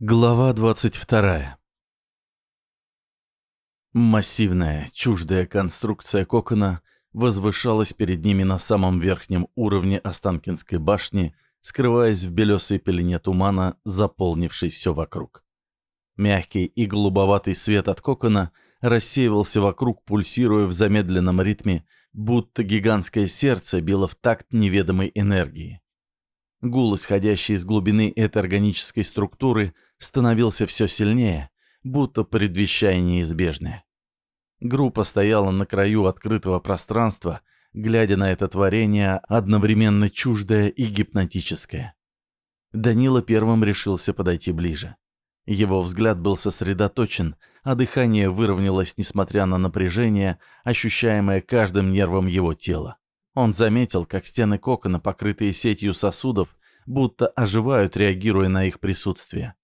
Глава 22. Массивная, чуждая конструкция кокона возвышалась перед ними на самом верхнем уровне Останкинской башни, скрываясь в белесой пелене тумана, заполнившей все вокруг. Мягкий и голубоватый свет от кокона рассеивался вокруг, пульсируя в замедленном ритме, будто гигантское сердце било в такт неведомой энергии. Гул, исходящий из глубины этой органической структуры, становился все сильнее, будто предвещая неизбежное. Группа стояла на краю открытого пространства, глядя на это творение, одновременно чуждое и гипнотическое. Данила первым решился подойти ближе. Его взгляд был сосредоточен, а дыхание выровнялось, несмотря на напряжение, ощущаемое каждым нервом его тела. Он заметил, как стены кокона, покрытые сетью сосудов, будто оживают, реагируя на их присутствие.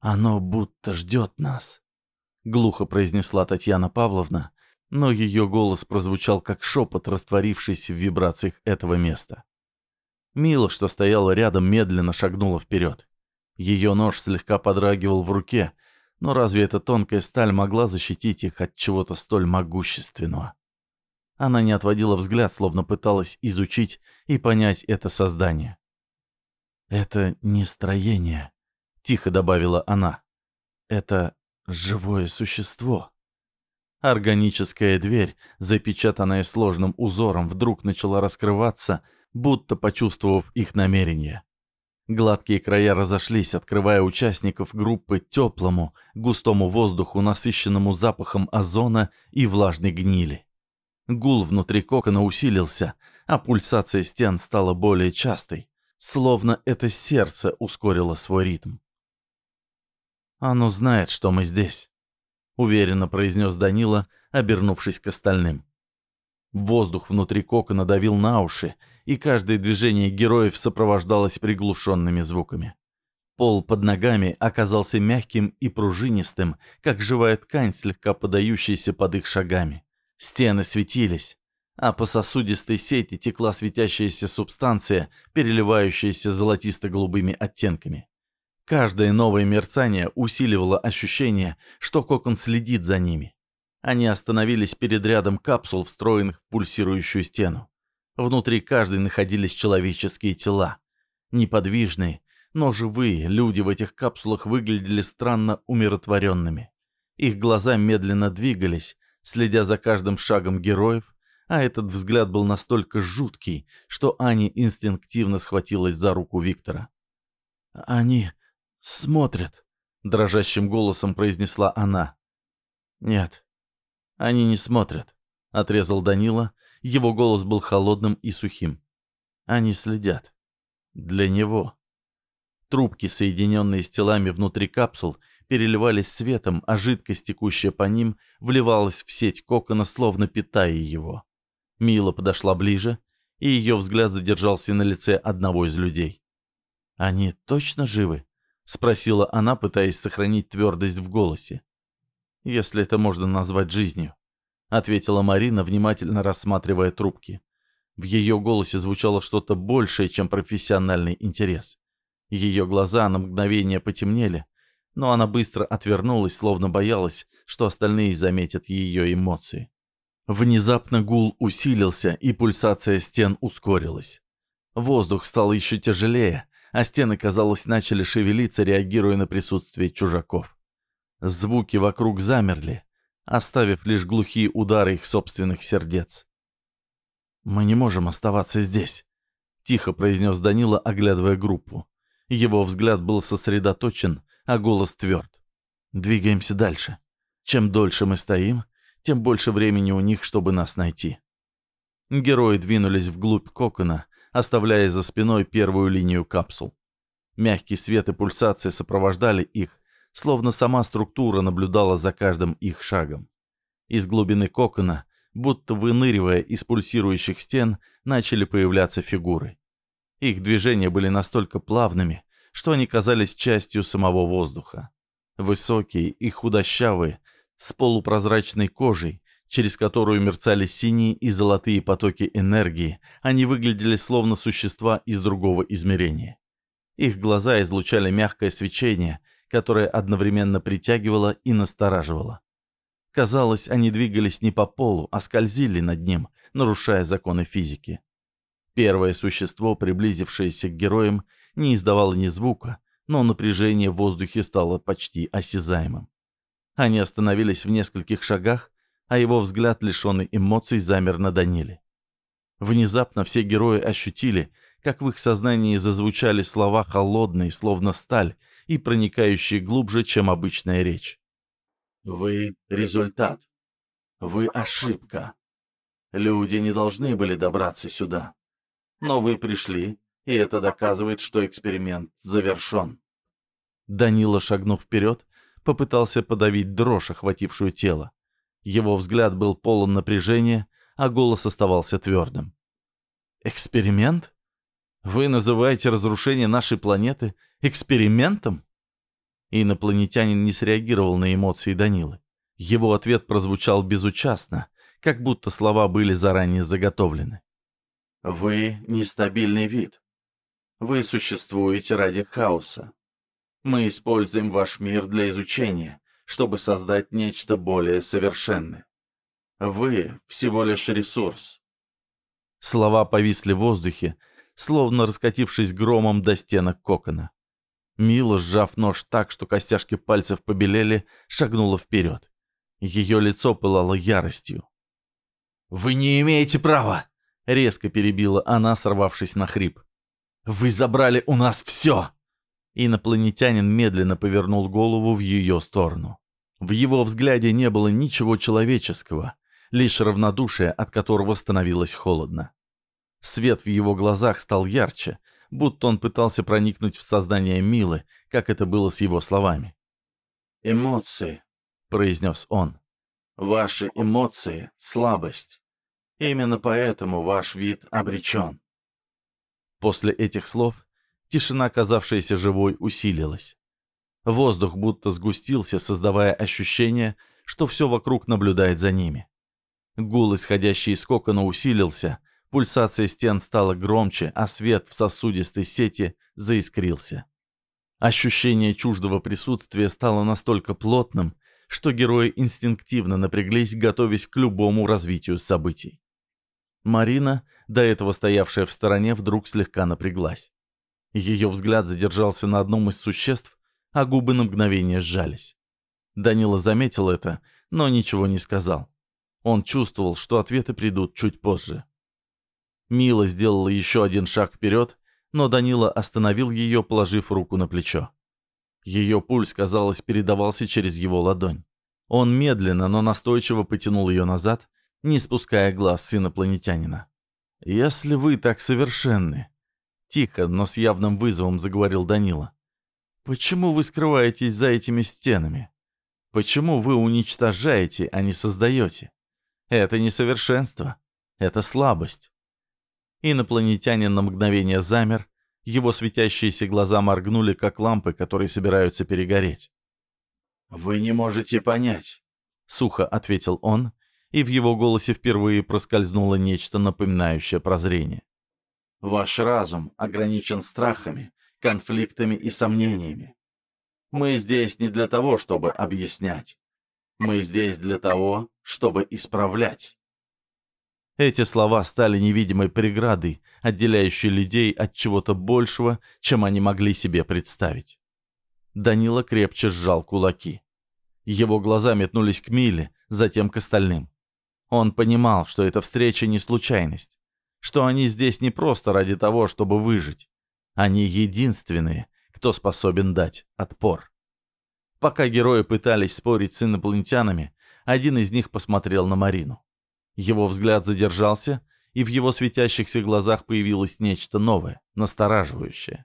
«Оно будто ждет нас», — глухо произнесла Татьяна Павловна, но ее голос прозвучал как шепот, растворившийся в вибрациях этого места. Мила, что стояла рядом, медленно шагнула вперед. Ее нож слегка подрагивал в руке, но разве эта тонкая сталь могла защитить их от чего-то столь могущественного? Она не отводила взгляд, словно пыталась изучить и понять это создание. «Это не строение», — тихо добавила она. «Это живое существо». Органическая дверь, запечатанная сложным узором, вдруг начала раскрываться, будто почувствовав их намерение. Гладкие края разошлись, открывая участников группы теплому, густому воздуху, насыщенному запахом озона и влажной гнили. Гул внутри кокона усилился, а пульсация стен стала более частой, словно это сердце ускорило свой ритм. «Оно знает, что мы здесь», — уверенно произнес Данила, обернувшись к остальным. Воздух внутри кокона давил на уши, и каждое движение героев сопровождалось приглушенными звуками. Пол под ногами оказался мягким и пружинистым, как живая ткань, слегка подающаяся под их шагами. Стены светились, а по сосудистой сети текла светящаяся субстанция, переливающаяся золотисто-голубыми оттенками. Каждое новое мерцание усиливало ощущение, что кокон следит за ними. Они остановились перед рядом капсул, встроенных в пульсирующую стену. Внутри каждой находились человеческие тела. Неподвижные, но живые люди в этих капсулах выглядели странно умиротворенными. Их глаза медленно двигались, следя за каждым шагом героев, а этот взгляд был настолько жуткий, что Аня инстинктивно схватилась за руку Виктора. «Они смотрят», — дрожащим голосом произнесла она. «Нет, они не смотрят», — отрезал Данила. Его голос был холодным и сухим. «Они следят. Для него». Трубки, соединенные с телами внутри капсул, переливались светом, а жидкость, текущая по ним, вливалась в сеть кокона, словно питая его. Мила подошла ближе, и ее взгляд задержался на лице одного из людей. «Они точно живы?» — спросила она, пытаясь сохранить твердость в голосе. «Если это можно назвать жизнью», — ответила Марина, внимательно рассматривая трубки. В ее голосе звучало что-то большее, чем профессиональный интерес. Ее глаза на мгновение потемнели, но она быстро отвернулась, словно боялась, что остальные заметят ее эмоции. Внезапно гул усилился, и пульсация стен ускорилась. Воздух стал еще тяжелее, а стены, казалось, начали шевелиться, реагируя на присутствие чужаков. Звуки вокруг замерли, оставив лишь глухие удары их собственных сердец. «Мы не можем оставаться здесь», — тихо произнес Данила, оглядывая группу. Его взгляд был сосредоточен, а голос тверд. «Двигаемся дальше. Чем дольше мы стоим, тем больше времени у них, чтобы нас найти». Герои двинулись вглубь кокона, оставляя за спиной первую линию капсул. Мягкий свет и пульсация сопровождали их, словно сама структура наблюдала за каждым их шагом. Из глубины кокона, будто выныривая из пульсирующих стен, начали появляться фигуры. Их движения были настолько плавными, что они казались частью самого воздуха. Высокие и худощавые, с полупрозрачной кожей, через которую мерцали синие и золотые потоки энергии, они выглядели словно существа из другого измерения. Их глаза излучали мягкое свечение, которое одновременно притягивало и настораживало. Казалось, они двигались не по полу, а скользили над ним, нарушая законы физики. Первое существо, приблизившееся к героям, не издавало ни звука, но напряжение в воздухе стало почти осязаемым. Они остановились в нескольких шагах, а его взгляд, лишенный эмоций, замер на Даниле. Внезапно все герои ощутили, как в их сознании зазвучали слова холодные, словно сталь, и проникающие глубже, чем обычная речь. «Вы — результат. Вы — ошибка. Люди не должны были добраться сюда. Но вы пришли, и это доказывает, что эксперимент завершен». Данила, шагнув вперед, попытался подавить дрожь, охватившую тело. Его взгляд был полон напряжения, а голос оставался твердым. «Эксперимент? Вы называете разрушение нашей планеты экспериментом?» Инопланетянин не среагировал на эмоции Данилы. Его ответ прозвучал безучастно, как будто слова были заранее заготовлены. «Вы — нестабильный вид. Вы существуете ради хаоса. Мы используем ваш мир для изучения, чтобы создать нечто более совершенное. Вы всего лишь ресурс. Слова повисли в воздухе, словно раскатившись громом до стенок кокона. Мила, сжав нож так, что костяшки пальцев побелели, шагнула вперед. Ее лицо пылало яростью. «Вы не имеете права!» — резко перебила она, сорвавшись на хрип. «Вы забрали у нас все!» Инопланетянин медленно повернул голову в ее сторону. В его взгляде не было ничего человеческого, лишь равнодушие, от которого становилось холодно. Свет в его глазах стал ярче, будто он пытался проникнуть в сознание Милы, как это было с его словами. «Эмоции», — произнес он. «Ваши эмоции — слабость. Именно поэтому ваш вид обречен». После этих слов тишина, казавшаяся живой, усилилась. Воздух будто сгустился, создавая ощущение, что все вокруг наблюдает за ними. Гул, исходящий из кокона, усилился, пульсация стен стала громче, а свет в сосудистой сети заискрился. Ощущение чуждого присутствия стало настолько плотным, что герои инстинктивно напряглись, готовясь к любому развитию событий. Марина, до этого стоявшая в стороне, вдруг слегка напряглась. Ее взгляд задержался на одном из существ, а губы на мгновение сжались. Данила заметил это, но ничего не сказал. Он чувствовал, что ответы придут чуть позже. Мила сделала еще один шаг вперед, но Данила остановил ее, положив руку на плечо. Ее пульс, казалось, передавался через его ладонь. Он медленно, но настойчиво потянул ее назад, не спуская глаз с инопланетянина. «Если вы так совершенны», — тихо, но с явным вызовом заговорил Данила, Почему вы скрываетесь за этими стенами? Почему вы уничтожаете, а не создаете? Это несовершенство. Это слабость. Инопланетянин на мгновение замер, его светящиеся глаза моргнули, как лампы, которые собираются перегореть. «Вы не можете понять», — сухо ответил он, и в его голосе впервые проскользнуло нечто напоминающее прозрение. «Ваш разум ограничен страхами, конфликтами и сомнениями. Мы здесь не для того, чтобы объяснять. Мы здесь для того, чтобы исправлять. Эти слова стали невидимой преградой, отделяющей людей от чего-то большего, чем они могли себе представить. Данила крепче сжал кулаки. Его глаза метнулись к Миле, затем к остальным. Он понимал, что эта встреча не случайность, что они здесь не просто ради того, чтобы выжить. Они единственные, кто способен дать отпор. Пока герои пытались спорить с инопланетянами, один из них посмотрел на Марину. Его взгляд задержался, и в его светящихся глазах появилось нечто новое, настораживающее.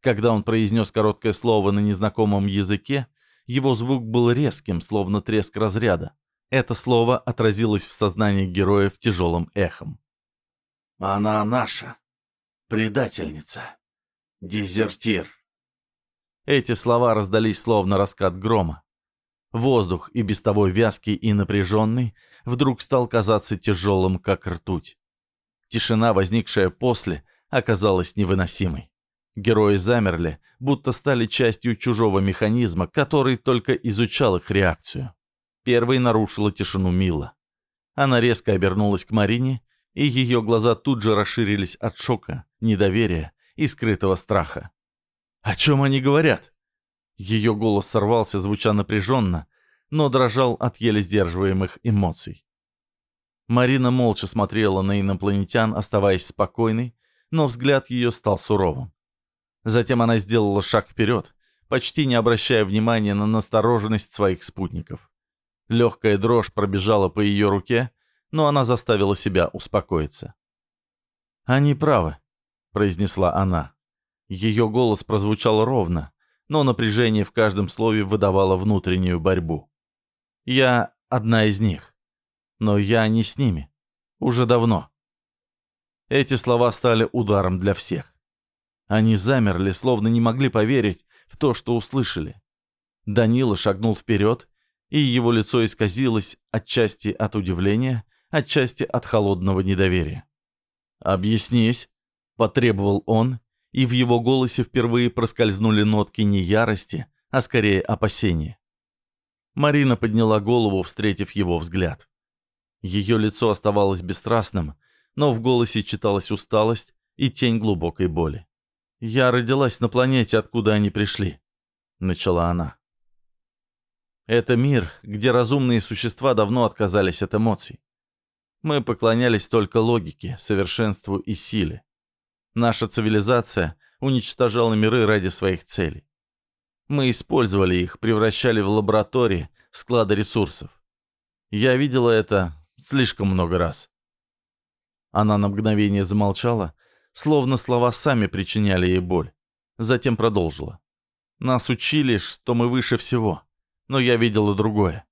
Когда он произнес короткое слово на незнакомом языке, его звук был резким, словно треск разряда. Это слово отразилось в сознании героев тяжелым эхом. «Она наша, предательница». Дезертир. Эти слова раздались словно раскат грома. Воздух, и без того вязкий и напряженный, вдруг стал казаться тяжелым, как ртуть. Тишина, возникшая после, оказалась невыносимой. Герои замерли, будто стали частью чужого механизма, который только изучал их реакцию. Первой нарушила тишину Мила. Она резко обернулась к Марине, и ее глаза тут же расширились от шока, недоверия и скрытого страха. «О чем они говорят?» Ее голос сорвался, звуча напряженно, но дрожал от еле сдерживаемых эмоций. Марина молча смотрела на инопланетян, оставаясь спокойной, но взгляд ее стал суровым. Затем она сделала шаг вперед, почти не обращая внимания на настороженность своих спутников. Легкая дрожь пробежала по ее руке, но она заставила себя успокоиться. «Они правы», — произнесла она. Ее голос прозвучал ровно, но напряжение в каждом слове выдавало внутреннюю борьбу. «Я одна из них. Но я не с ними. Уже давно». Эти слова стали ударом для всех. Они замерли, словно не могли поверить в то, что услышали. Данила шагнул вперед, и его лицо исказилось отчасти от удивления, отчасти от холодного недоверия. «Объяснись», — потребовал он, и в его голосе впервые проскользнули нотки не ярости, а скорее опасения. Марина подняла голову, встретив его взгляд. Ее лицо оставалось бесстрастным, но в голосе читалась усталость и тень глубокой боли. «Я родилась на планете, откуда они пришли», — начала она. «Это мир, где разумные существа давно отказались от эмоций. Мы поклонялись только логике, совершенству и силе. Наша цивилизация уничтожала миры ради своих целей. Мы использовали их, превращали в лаборатории, в склады ресурсов. Я видела это слишком много раз. Она на мгновение замолчала, словно слова сами причиняли ей боль. Затем продолжила. Нас учили, что мы выше всего. Но я видела другое.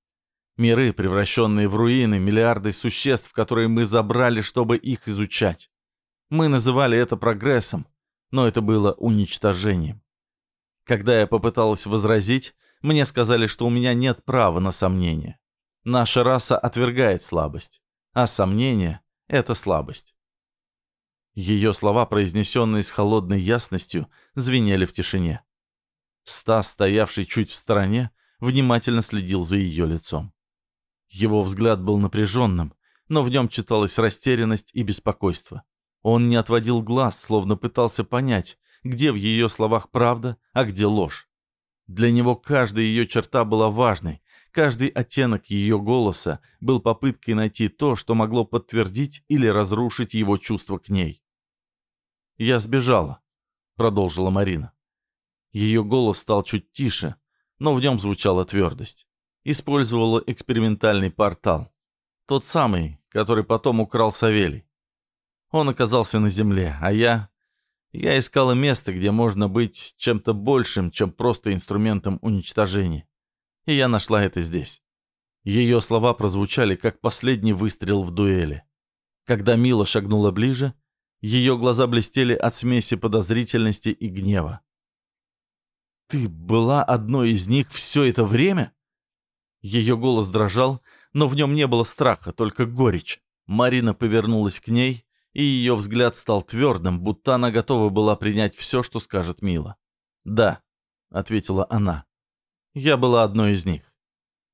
Миры, превращенные в руины, миллиарды существ, которые мы забрали, чтобы их изучать. Мы называли это прогрессом, но это было уничтожением. Когда я попыталась возразить, мне сказали, что у меня нет права на сомнение. Наша раса отвергает слабость, а сомнение — это слабость. Ее слова, произнесенные с холодной ясностью, звенели в тишине. Стас, стоявший чуть в стороне, внимательно следил за ее лицом. Его взгляд был напряженным, но в нем читалась растерянность и беспокойство. Он не отводил глаз, словно пытался понять, где в ее словах правда, а где ложь. Для него каждая ее черта была важной, каждый оттенок ее голоса был попыткой найти то, что могло подтвердить или разрушить его чувство к ней. «Я сбежала», — продолжила Марина. Ее голос стал чуть тише, но в нем звучала твердость использовала экспериментальный портал. Тот самый, который потом украл Савелий. Он оказался на земле, а я... Я искала место, где можно быть чем-то большим, чем просто инструментом уничтожения. И я нашла это здесь. Ее слова прозвучали, как последний выстрел в дуэли. Когда Мила шагнула ближе, ее глаза блестели от смеси подозрительности и гнева. «Ты была одной из них все это время?» Ее голос дрожал, но в нем не было страха, только горечь. Марина повернулась к ней, и ее взгляд стал твердым, будто она готова была принять все, что скажет Мила. «Да», — ответила она, — «я была одной из них.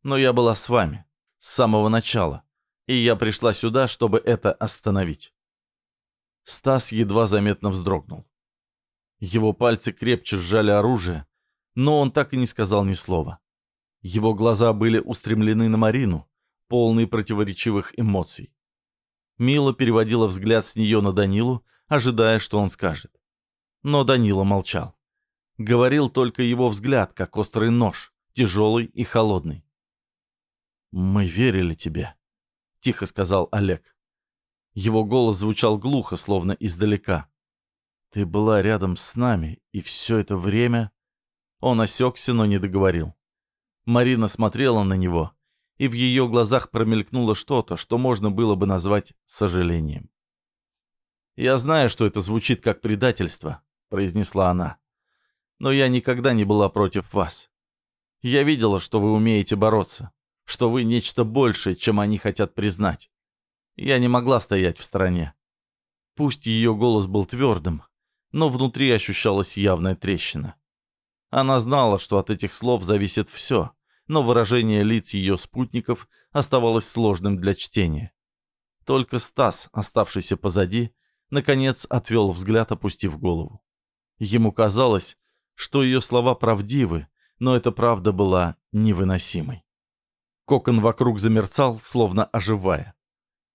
Но я была с вами, с самого начала, и я пришла сюда, чтобы это остановить». Стас едва заметно вздрогнул. Его пальцы крепче сжали оружие, но он так и не сказал ни слова. Его глаза были устремлены на Марину, полные противоречивых эмоций. Мила переводила взгляд с нее на Данилу, ожидая, что он скажет. Но Данила молчал. Говорил только его взгляд, как острый нож, тяжелый и холодный. «Мы верили тебе», — тихо сказал Олег. Его голос звучал глухо, словно издалека. «Ты была рядом с нами, и все это время...» Он осекся, но не договорил. Марина смотрела на него, и в ее глазах промелькнуло что-то, что можно было бы назвать сожалением. «Я знаю, что это звучит как предательство», — произнесла она. «Но я никогда не была против вас. Я видела, что вы умеете бороться, что вы нечто большее, чем они хотят признать. Я не могла стоять в стороне. Пусть ее голос был твердым, но внутри ощущалась явная трещина. Она знала, что от этих слов зависит все, но выражение лиц ее спутников оставалось сложным для чтения. Только Стас, оставшийся позади, наконец отвел взгляд, опустив голову. Ему казалось, что ее слова правдивы, но эта правда была невыносимой. Кокон вокруг замерцал, словно оживая.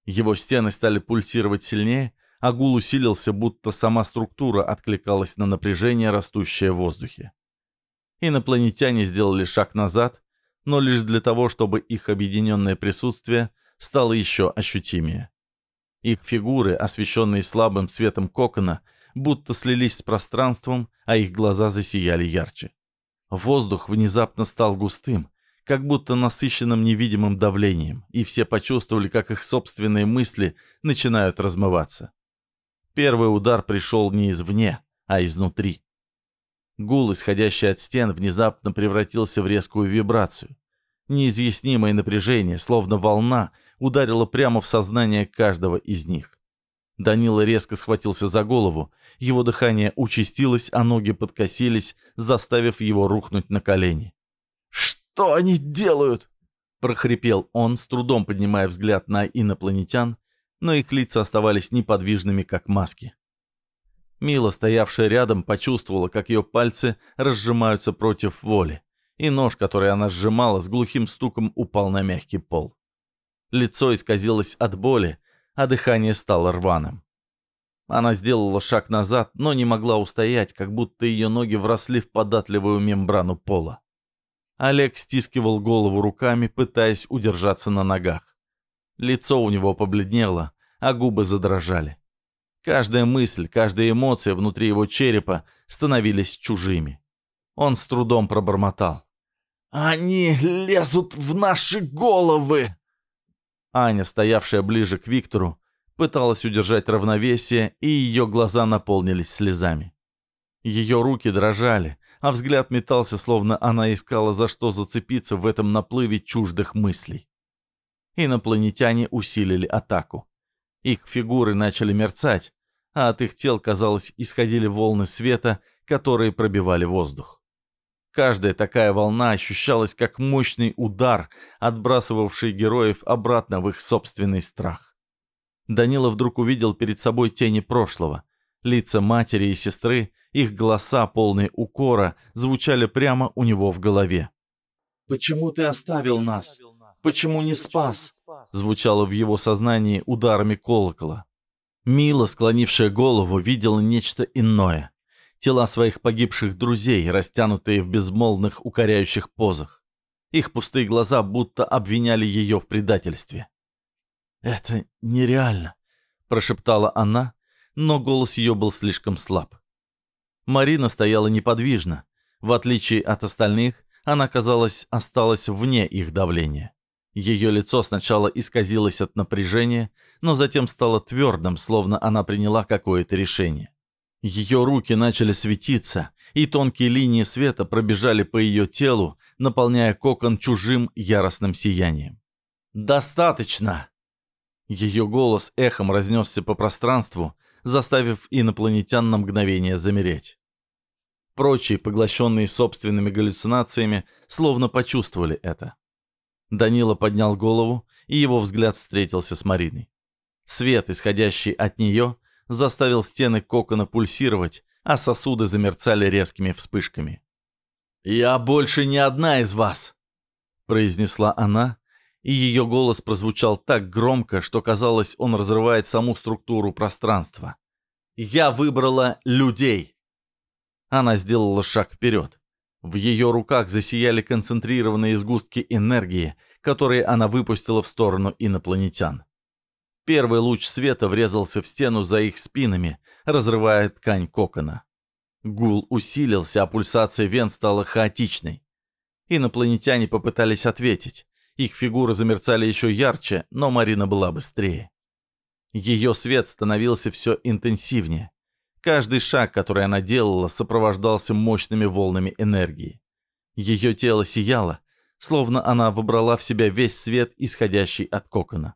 Его стены стали пульсировать сильнее, а гул усилился, будто сама структура откликалась на напряжение, растущее в воздухе. Инопланетяне сделали шаг назад, но лишь для того, чтобы их объединенное присутствие стало еще ощутимее. Их фигуры, освещенные слабым светом кокона, будто слились с пространством, а их глаза засияли ярче. Воздух внезапно стал густым, как будто насыщенным невидимым давлением, и все почувствовали, как их собственные мысли начинают размываться. Первый удар пришел не извне, а изнутри. Гул, исходящий от стен, внезапно превратился в резкую вибрацию. Неизъяснимое напряжение, словно волна, ударило прямо в сознание каждого из них. Данила резко схватился за голову, его дыхание участилось, а ноги подкосились, заставив его рухнуть на колени. «Что они делают?» — прохрипел он, с трудом поднимая взгляд на инопланетян, но их лица оставались неподвижными, как маски. Мила, стоявшая рядом, почувствовала, как ее пальцы разжимаются против воли, и нож, который она сжимала, с глухим стуком упал на мягкий пол. Лицо исказилось от боли, а дыхание стало рваным. Она сделала шаг назад, но не могла устоять, как будто ее ноги вросли в податливую мембрану пола. Олег стискивал голову руками, пытаясь удержаться на ногах. Лицо у него побледнело, а губы задрожали. Каждая мысль, каждая эмоция внутри его черепа становились чужими. Он с трудом пробормотал. «Они лезут в наши головы!» Аня, стоявшая ближе к Виктору, пыталась удержать равновесие, и ее глаза наполнились слезами. Ее руки дрожали, а взгляд метался, словно она искала за что зацепиться в этом наплыве чуждых мыслей. Инопланетяне усилили атаку. Их фигуры начали мерцать, а от их тел, казалось, исходили волны света, которые пробивали воздух. Каждая такая волна ощущалась как мощный удар, отбрасывавший героев обратно в их собственный страх. Данила вдруг увидел перед собой тени прошлого. Лица матери и сестры, их голоса, полные укора, звучали прямо у него в голове. «Почему ты оставил нас? Почему не спас?» звучало в его сознании ударами колокола. Мила, склонившая голову, видела нечто иное. Тела своих погибших друзей, растянутые в безмолвных укоряющих позах. Их пустые глаза будто обвиняли ее в предательстве. «Это нереально», — прошептала она, но голос ее был слишком слаб. Марина стояла неподвижно. В отличие от остальных, она, казалось, осталась вне их давления. Ее лицо сначала исказилось от напряжения, но затем стало твердым, словно она приняла какое-то решение. Ее руки начали светиться, и тонкие линии света пробежали по ее телу, наполняя кокон чужим яростным сиянием. «Достаточно!» Ее голос эхом разнесся по пространству, заставив инопланетян на мгновение замереть. Прочие, поглощенные собственными галлюцинациями, словно почувствовали это. Данила поднял голову, и его взгляд встретился с Мариной. Свет, исходящий от нее, заставил стены кокона пульсировать, а сосуды замерцали резкими вспышками. «Я больше не одна из вас!» произнесла она, и ее голос прозвучал так громко, что казалось, он разрывает саму структуру пространства. «Я выбрала людей!» Она сделала шаг вперед. В ее руках засияли концентрированные сгустки энергии, которые она выпустила в сторону инопланетян. Первый луч света врезался в стену за их спинами, разрывая ткань кокона. Гул усилился, а пульсация вен стала хаотичной. Инопланетяне попытались ответить. Их фигуры замерцали еще ярче, но Марина была быстрее. Ее свет становился все интенсивнее. Каждый шаг, который она делала, сопровождался мощными волнами энергии. Ее тело сияло, словно она вобрала в себя весь свет, исходящий от кокона.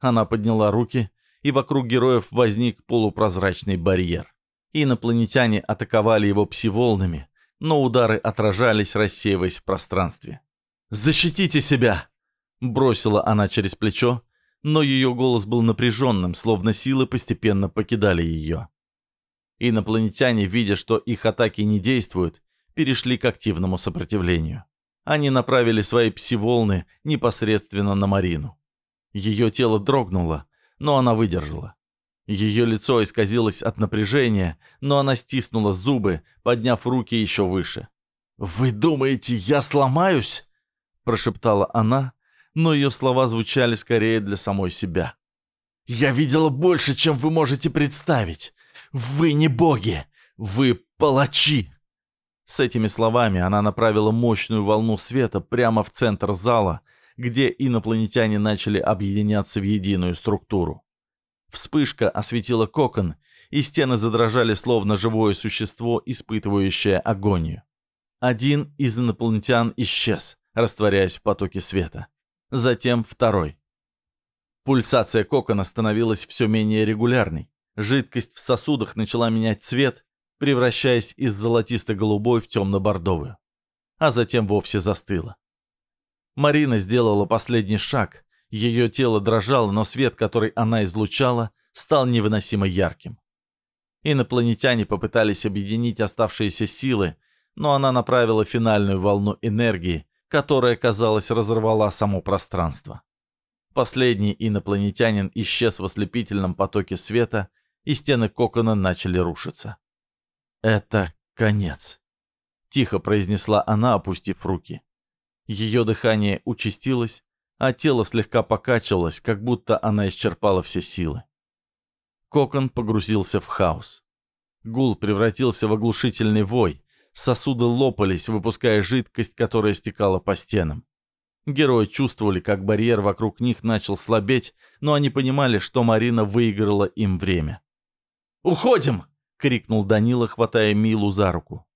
Она подняла руки, и вокруг героев возник полупрозрачный барьер. Инопланетяне атаковали его пси-волнами, но удары отражались, рассеиваясь в пространстве. «Защитите себя!» — бросила она через плечо, но ее голос был напряженным, словно силы постепенно покидали ее. Инопланетяне, видя, что их атаки не действуют, перешли к активному сопротивлению. Они направили свои пси-волны непосредственно на Марину. Ее тело дрогнуло, но она выдержала. Ее лицо исказилось от напряжения, но она стиснула зубы, подняв руки еще выше. «Вы думаете, я сломаюсь?» – прошептала она, но ее слова звучали скорее для самой себя. «Я видела больше, чем вы можете представить. Вы не боги, вы палачи!» С этими словами она направила мощную волну света прямо в центр зала, где инопланетяне начали объединяться в единую структуру. Вспышка осветила кокон, и стены задрожали, словно живое существо, испытывающее агонию. Один из инопланетян исчез, растворяясь в потоке света. Затем второй. Пульсация кокона становилась все менее регулярной. Жидкость в сосудах начала менять цвет, превращаясь из золотисто-голубой в темно-бордовую. А затем вовсе застыла. Марина сделала последний шаг, ее тело дрожало, но свет, который она излучала, стал невыносимо ярким. Инопланетяне попытались объединить оставшиеся силы, но она направила финальную волну энергии, которая, казалось, разорвала само пространство. Последний инопланетянин исчез в ослепительном потоке света, и стены кокона начали рушиться. «Это конец», — тихо произнесла она, опустив руки. Ее дыхание участилось, а тело слегка покачивалось, как будто она исчерпала все силы. Кокон погрузился в хаос. Гул превратился в оглушительный вой, сосуды лопались, выпуская жидкость, которая стекала по стенам. Герои чувствовали, как барьер вокруг них начал слабеть, но они понимали, что Марина выиграла им время. «Уходим!» — крикнул Данила, хватая Милу за руку.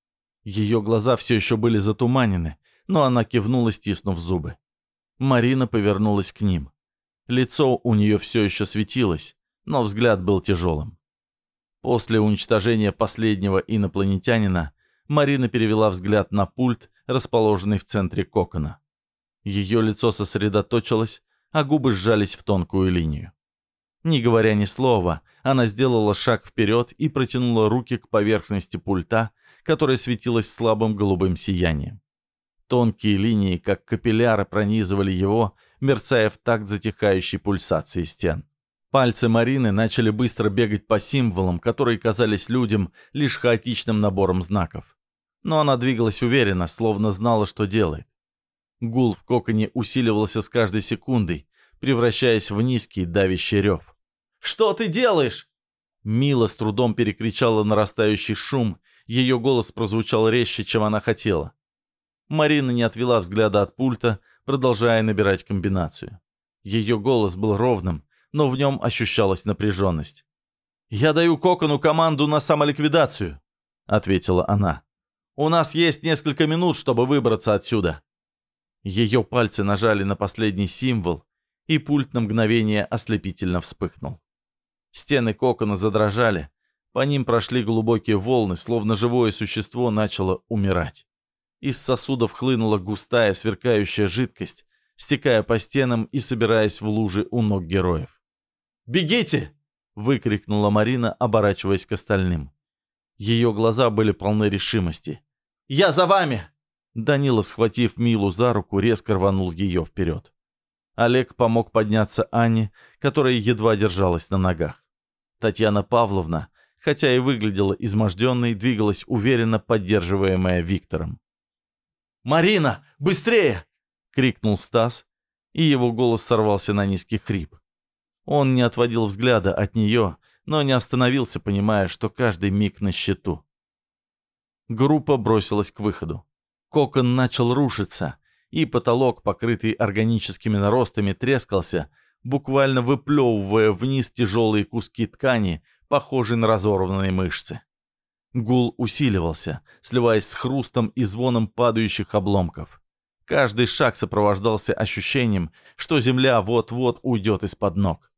Ее глаза все еще были затуманены, но она кивнула, стиснув зубы. Марина повернулась к ним. Лицо у нее все еще светилось, но взгляд был тяжелым. После уничтожения последнего инопланетянина Марина перевела взгляд на пульт, расположенный в центре кокона. Ее лицо сосредоточилось, а губы сжались в тонкую линию. Не говоря ни слова, она сделала шаг вперед и протянула руки к поверхности пульта, которая светилась слабым голубым сиянием. Тонкие линии, как капилляры, пронизывали его, мерцая в такт затихающей пульсации стен. Пальцы Марины начали быстро бегать по символам, которые казались людям лишь хаотичным набором знаков. Но она двигалась уверенно, словно знала, что делает. Гул в коконе усиливался с каждой секундой, превращаясь в низкий давящий рев. «Что ты делаешь?» Мила с трудом перекричала нарастающий шум, ее голос прозвучал резче, чем она хотела. Марина не отвела взгляда от пульта, продолжая набирать комбинацию. Ее голос был ровным, но в нем ощущалась напряженность. «Я даю Кокону команду на самоликвидацию», — ответила она. «У нас есть несколько минут, чтобы выбраться отсюда». Ее пальцы нажали на последний символ, и пульт на мгновение ослепительно вспыхнул. Стены кокона задрожали, по ним прошли глубокие волны, словно живое существо начало умирать. Из сосудов хлынула густая сверкающая жидкость, стекая по стенам и собираясь в лужи у ног героев. «Бегите!» — выкрикнула Марина, оборачиваясь к остальным. Ее глаза были полны решимости. «Я за вами!» Данила, схватив Милу за руку, резко рванул ее вперед. Олег помог подняться Анне, которая едва держалась на ногах. Татьяна Павловна, хотя и выглядела изможденной, двигалась уверенно, поддерживаемая Виктором. «Марина, быстрее!» — крикнул Стас, и его голос сорвался на низкий хрип. Он не отводил взгляда от нее, но не остановился, понимая, что каждый миг на счету. Группа бросилась к выходу. Кокон начал рушиться, и потолок, покрытый органическими наростами, трескался, буквально выплевывая вниз тяжелые куски ткани, похожие на разорванные мышцы. Гул усиливался, сливаясь с хрустом и звоном падающих обломков. Каждый шаг сопровождался ощущением, что земля вот-вот уйдет из-под ног.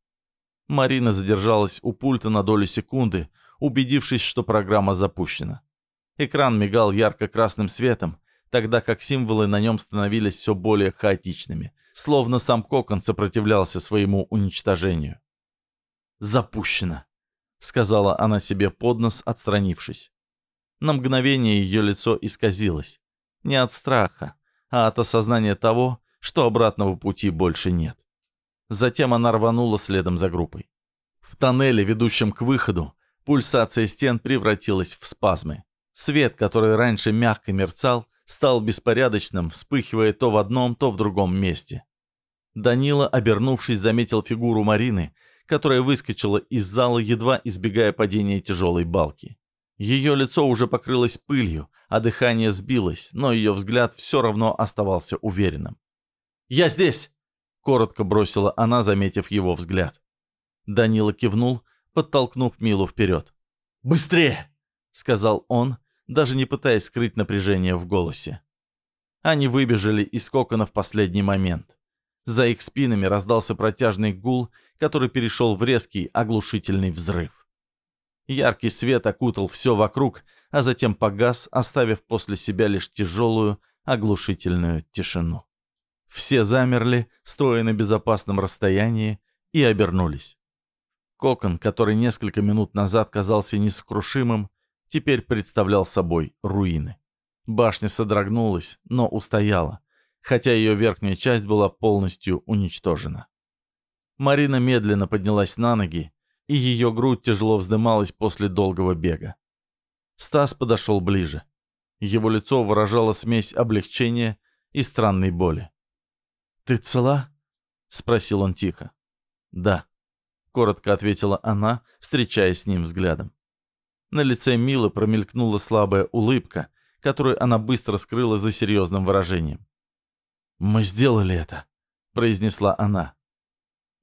Марина задержалась у пульта на долю секунды, убедившись, что программа запущена. Экран мигал ярко-красным светом, тогда как символы на нем становились все более хаотичными, словно сам кокон сопротивлялся своему уничтожению. «Запущено», — сказала она себе под нос, отстранившись. На мгновение ее лицо исказилось. Не от страха, а от осознания того, что обратного пути больше нет. Затем она рванула следом за группой. В тоннеле, ведущем к выходу, пульсация стен превратилась в спазмы. Свет, который раньше мягко мерцал, стал беспорядочным, вспыхивая то в одном, то в другом месте. Данила, обернувшись, заметил фигуру Марины, которая выскочила из зала, едва избегая падения тяжелой балки. Ее лицо уже покрылось пылью, а дыхание сбилось, но ее взгляд все равно оставался уверенным. «Я здесь!» — коротко бросила она, заметив его взгляд. Данила кивнул, подтолкнув Милу вперед. «Быстрее!» — сказал он, даже не пытаясь скрыть напряжение в голосе. Они выбежали из кокона в последний момент. За их спинами раздался протяжный гул, который перешел в резкий, оглушительный взрыв. Яркий свет окутал все вокруг, а затем погас, оставив после себя лишь тяжелую, оглушительную тишину. Все замерли, стоя на безопасном расстоянии, и обернулись. Кокон, который несколько минут назад казался несокрушимым, теперь представлял собой руины. Башня содрогнулась, но устояла, хотя ее верхняя часть была полностью уничтожена. Марина медленно поднялась на ноги, и ее грудь тяжело вздымалась после долгого бега. Стас подошел ближе. Его лицо выражало смесь облегчения и странной боли. «Ты цела?» — спросил он тихо. «Да», — коротко ответила она, встречаясь с ним взглядом. На лице Милы промелькнула слабая улыбка, которую она быстро скрыла за серьезным выражением. «Мы сделали это», — произнесла она.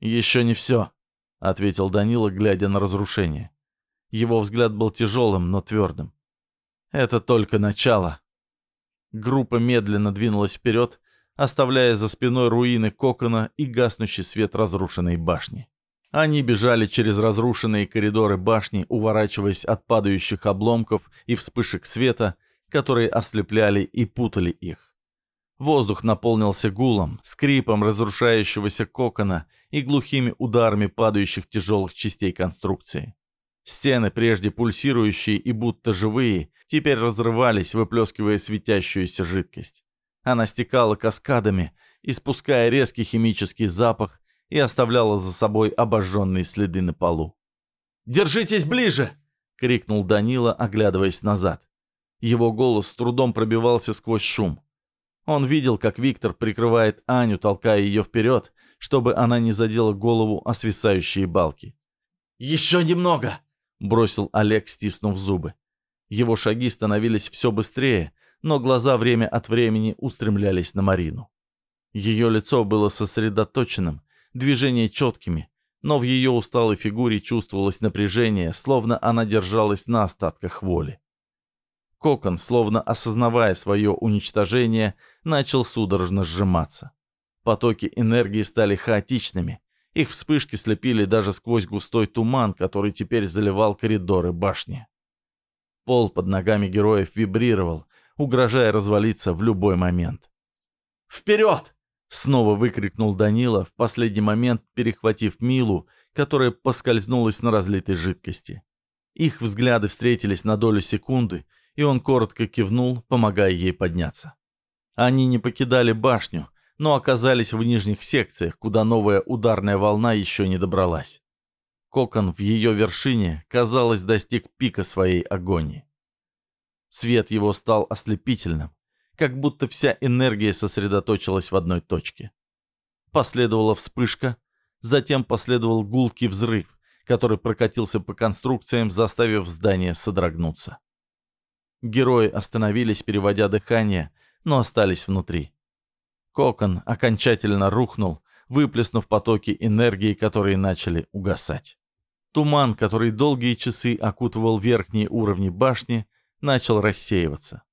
«Еще не все», — ответил Данила, глядя на разрушение. Его взгляд был тяжелым, но твердым. «Это только начало». Группа медленно двинулась вперед, оставляя за спиной руины кокона и гаснущий свет разрушенной башни. Они бежали через разрушенные коридоры башни, уворачиваясь от падающих обломков и вспышек света, которые ослепляли и путали их. Воздух наполнился гулом, скрипом разрушающегося кокона и глухими ударами падающих тяжелых частей конструкции. Стены, прежде пульсирующие и будто живые, теперь разрывались, выплескивая светящуюся жидкость. Она стекала каскадами, испуская резкий химический запах, и оставляла за собой обожженные следы на полу. «Держитесь ближе!» — крикнул Данила, оглядываясь назад. Его голос с трудом пробивался сквозь шум. Он видел, как Виктор прикрывает Аню, толкая ее вперед, чтобы она не задела голову о свисающие балки. «Еще немного!» — бросил Олег, стиснув зубы. Его шаги становились все быстрее, но глаза время от времени устремлялись на Марину. Ее лицо было сосредоточенным, движения четкими, но в ее усталой фигуре чувствовалось напряжение, словно она держалась на остатках воли. Кокон, словно осознавая свое уничтожение, начал судорожно сжиматься. Потоки энергии стали хаотичными. Их вспышки слепили даже сквозь густой туман, который теперь заливал коридоры башни. Пол под ногами героев вибрировал, угрожая развалиться в любой момент. «Вперед!» Снова выкрикнул Данила, в последний момент перехватив Милу, которая поскользнулась на разлитой жидкости. Их взгляды встретились на долю секунды, и он коротко кивнул, помогая ей подняться. Они не покидали башню, но оказались в нижних секциях, куда новая ударная волна еще не добралась. Кокон в ее вершине, казалось, достиг пика своей агонии. Свет его стал ослепительным, как будто вся энергия сосредоточилась в одной точке. Последовала вспышка, затем последовал гулкий взрыв, который прокатился по конструкциям, заставив здание содрогнуться. Герои остановились, переводя дыхание, но остались внутри. Кокон окончательно рухнул, выплеснув потоки энергии, которые начали угасать. Туман, который долгие часы окутывал верхние уровни башни, начал рассеиваться.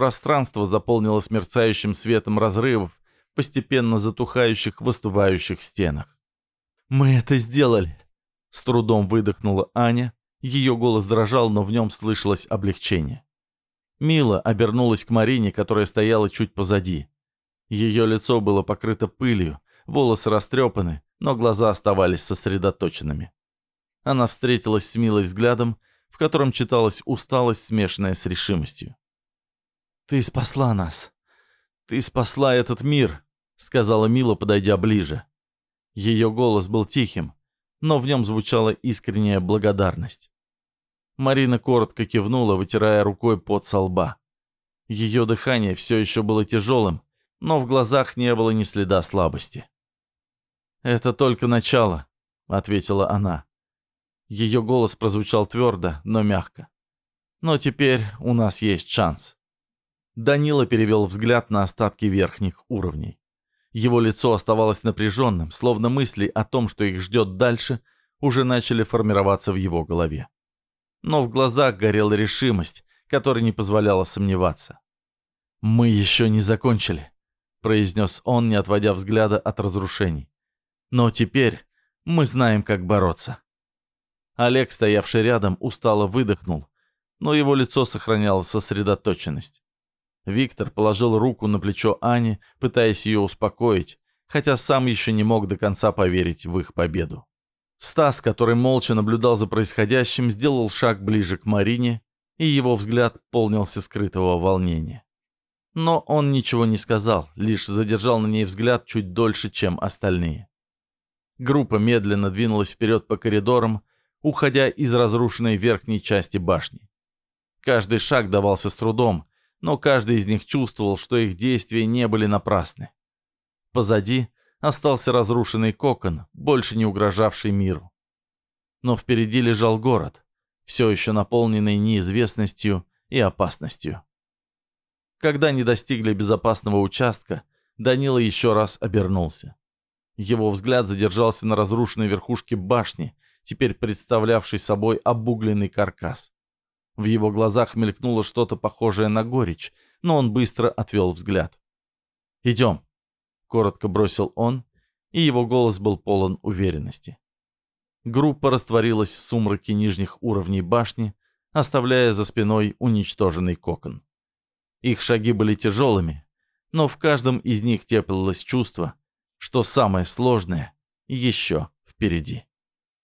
Пространство заполнилось мерцающим светом разрывов, постепенно затухающих в остывающих стенах. «Мы это сделали!» С трудом выдохнула Аня, Ее голос дрожал, но в нем слышалось облегчение. Мила обернулась к Марине, которая стояла чуть позади. Ее лицо было покрыто пылью, волосы растрепаны, но глаза оставались сосредоточенными. Она встретилась с Милой взглядом, в котором читалась усталость, смешанная с решимостью. «Ты спасла нас. Ты спасла этот мир», — сказала Мила, подойдя ближе. Ее голос был тихим, но в нем звучала искренняя благодарность. Марина коротко кивнула, вытирая рукой пот со лба. Ее дыхание все еще было тяжелым, но в глазах не было ни следа слабости. «Это только начало», — ответила она. Ее голос прозвучал твердо, но мягко. «Но теперь у нас есть шанс». Данила перевел взгляд на остатки верхних уровней. Его лицо оставалось напряженным, словно мысли о том, что их ждет дальше, уже начали формироваться в его голове. Но в глазах горела решимость, которая не позволяла сомневаться. «Мы еще не закончили», — произнес он, не отводя взгляда от разрушений. «Но теперь мы знаем, как бороться». Олег, стоявший рядом, устало выдохнул, но его лицо сохраняло сосредоточенность. Виктор положил руку на плечо Ани, пытаясь ее успокоить, хотя сам еще не мог до конца поверить в их победу. Стас, который молча наблюдал за происходящим, сделал шаг ближе к Марине, и его взгляд полнился скрытого волнения. Но он ничего не сказал, лишь задержал на ней взгляд чуть дольше, чем остальные. Группа медленно двинулась вперед по коридорам, уходя из разрушенной верхней части башни. Каждый шаг давался с трудом, но каждый из них чувствовал, что их действия не были напрасны. Позади остался разрушенный кокон, больше не угрожавший миру. Но впереди лежал город, все еще наполненный неизвестностью и опасностью. Когда они достигли безопасного участка, Данила еще раз обернулся. Его взгляд задержался на разрушенной верхушке башни, теперь представлявшей собой обугленный каркас. В его глазах мелькнуло что-то похожее на горечь, но он быстро отвел взгляд. «Идем», — коротко бросил он, и его голос был полон уверенности. Группа растворилась в сумраке нижних уровней башни, оставляя за спиной уничтоженный кокон. Их шаги были тяжелыми, но в каждом из них теплилось чувство, что самое сложное еще впереди.